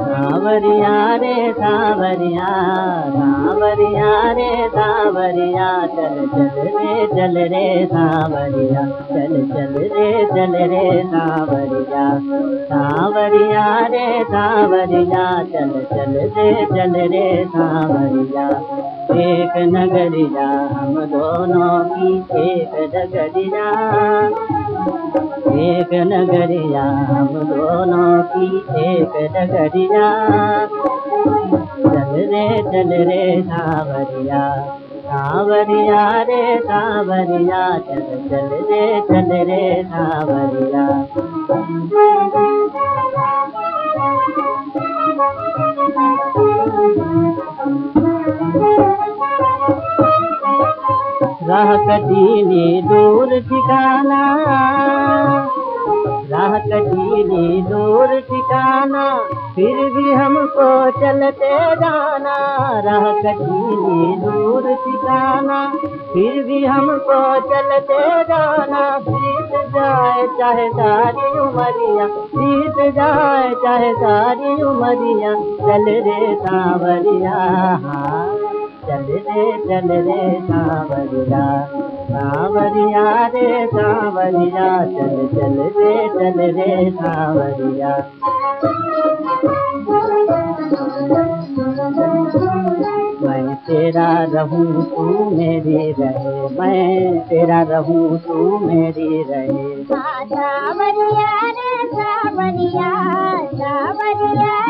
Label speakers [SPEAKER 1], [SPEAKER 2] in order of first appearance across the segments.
[SPEAKER 1] सावरिया रे सावरिया सावरिया रे सावरिया चल चल रे चल रे सावरिया चल चल रे चल रे सावरिया सावरिया रे सावरिया चल चल रे चल रे सावरिया एक नगरिया हम दोनों की एक नगरिया एक नगरिया हम दोनों की एक नगरिया चल रे चल रे सावरिया सावरिया रे, सावरिया। चल चल रे चल रे सावरिया। राह दूर ठिकाना राह कटीली दूर ठिकाना, फिर भी हमको चलते जाना राह कटीली दूर ठिकाना, फिर भी हमको चलते जाना, बीत जाए चाहे सारी उमरिया, बीत जाए चाहे सारी उमरिया, चल रे सावरिया। चल रे चल रे सावरिया सावरिया रे सावरिया चल चल रे चल रे सावरिया मैं तेरा रहूँ तू मेरी रहे मैं तेरा रहूँ तू मेरी रहे
[SPEAKER 2] सावरिया रे सावरिया सावरिया।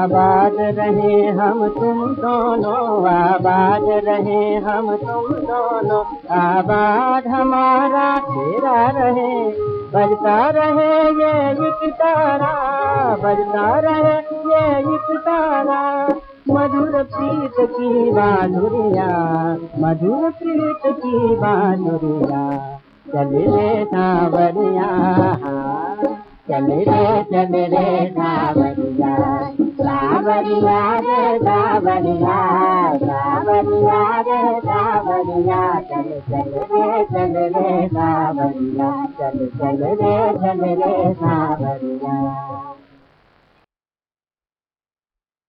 [SPEAKER 1] आबाद रहे हम तुम दोनों, आबाद रहे हम तुम दोनों। आबाद हमारा तेरा रहे बजता रहे ये एक तारा बजता रहे ये एक तारा। मधुर प्रीत की बाधुरिया मधुर प्रीत की बाधुरिया चल रे सावरिया चल रे चल रे सावरिया। सावरिया सावरिया रे चल चल रे चल रे सावरिया चल चल रे चल रे सावरिया